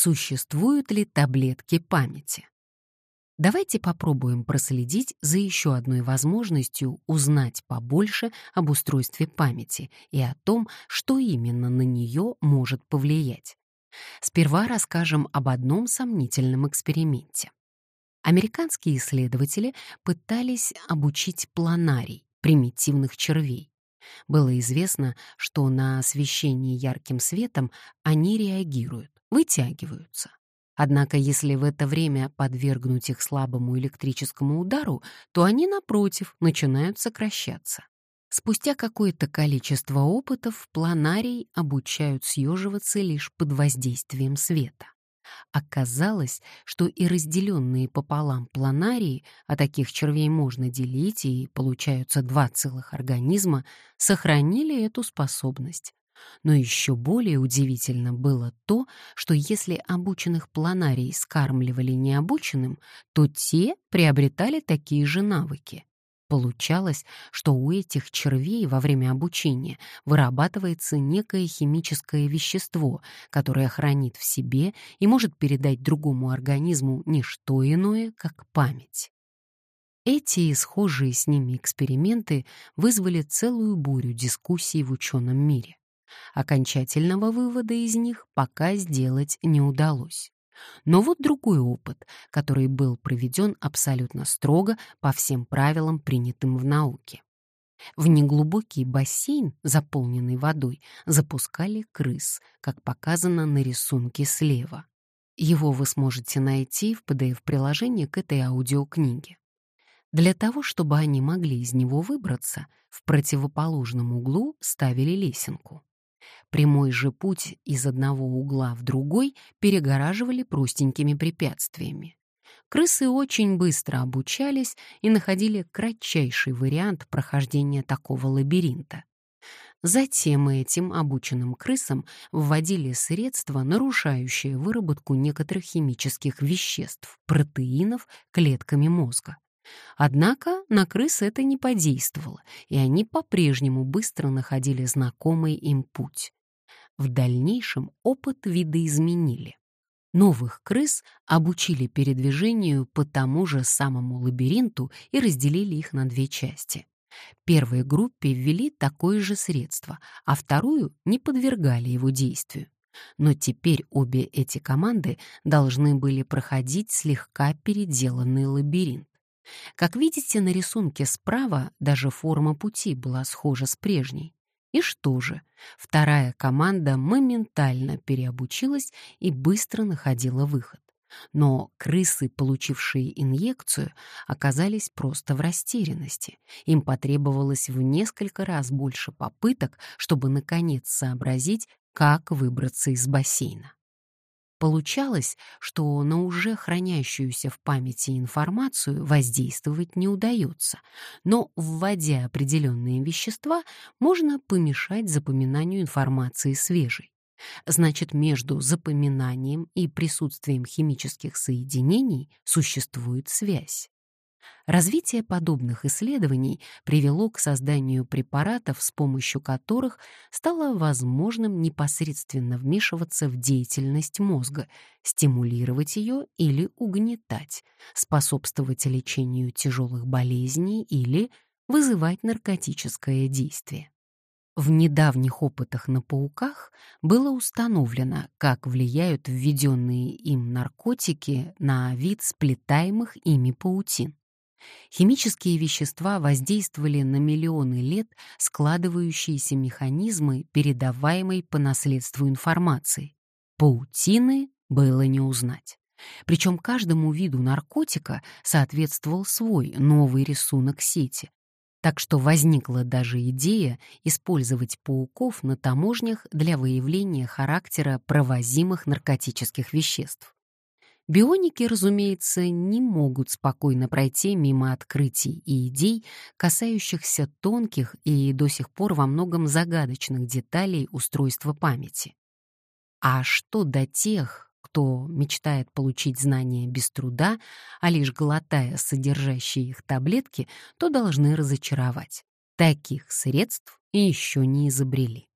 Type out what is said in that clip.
Существуют ли таблетки памяти? Давайте попробуем проследить за еще одной возможностью узнать побольше об устройстве памяти и о том, что именно на нее может повлиять. Сперва расскажем об одном сомнительном эксперименте. Американские исследователи пытались обучить планарий, примитивных червей. Было известно, что на освещение ярким светом они реагируют, вытягиваются. Однако если в это время подвергнуть их слабому электрическому удару, то они, напротив, начинают сокращаться. Спустя какое-то количество опытов планарий обучают съеживаться лишь под воздействием света. Оказалось, что и разделенные пополам планарии, а таких червей можно делить, и получаются два целых организма, сохранили эту способность. Но еще более удивительно было то, что если обученных планарий скармливали необученным, то те приобретали такие же навыки. Получалось, что у этих червей во время обучения вырабатывается некое химическое вещество, которое хранит в себе и может передать другому организму не что иное, как память. Эти и схожие с ними эксперименты вызвали целую бурю дискуссий в ученом мире. Окончательного вывода из них пока сделать не удалось. Но вот другой опыт, который был проведен абсолютно строго по всем правилам, принятым в науке. В неглубокий бассейн, заполненный водой, запускали крыс, как показано на рисунке слева. Его вы сможете найти в PDF-приложении к этой аудиокниге. Для того, чтобы они могли из него выбраться, в противоположном углу ставили лесенку. Прямой же путь из одного угла в другой перегораживали простенькими препятствиями. Крысы очень быстро обучались и находили кратчайший вариант прохождения такого лабиринта. Затем этим обученным крысам вводили средства, нарушающие выработку некоторых химических веществ, протеинов, клетками мозга. Однако на крыс это не подействовало, и они по-прежнему быстро находили знакомый им путь. В дальнейшем опыт видоизменили. Новых крыс обучили передвижению по тому же самому лабиринту и разделили их на две части. Первой группе ввели такое же средство, а вторую не подвергали его действию. Но теперь обе эти команды должны были проходить слегка переделанный лабиринт. Как видите на рисунке справа, даже форма пути была схожа с прежней. И что же? Вторая команда моментально переобучилась и быстро находила выход. Но крысы, получившие инъекцию, оказались просто в растерянности. Им потребовалось в несколько раз больше попыток, чтобы наконец сообразить, как выбраться из бассейна. Получалось, что на уже хранящуюся в памяти информацию воздействовать не удается, но, вводя определенные вещества, можно помешать запоминанию информации свежей. Значит, между запоминанием и присутствием химических соединений существует связь. Развитие подобных исследований привело к созданию препаратов, с помощью которых стало возможным непосредственно вмешиваться в деятельность мозга, стимулировать ее или угнетать, способствовать лечению тяжелых болезней или вызывать наркотическое действие. В недавних опытах на пауках было установлено, как влияют введенные им наркотики на вид сплетаемых ими паутин. Химические вещества воздействовали на миллионы лет складывающиеся механизмы, передаваемой по наследству информации. Паутины было не узнать. Причем каждому виду наркотика соответствовал свой новый рисунок сети. Так что возникла даже идея использовать пауков на таможнях для выявления характера провозимых наркотических веществ. Бионики, разумеется, не могут спокойно пройти мимо открытий и идей, касающихся тонких и до сих пор во многом загадочных деталей устройства памяти. А что до тех, кто мечтает получить знания без труда, а лишь глотая содержащие их таблетки, то должны разочаровать. Таких средств еще не изобрели.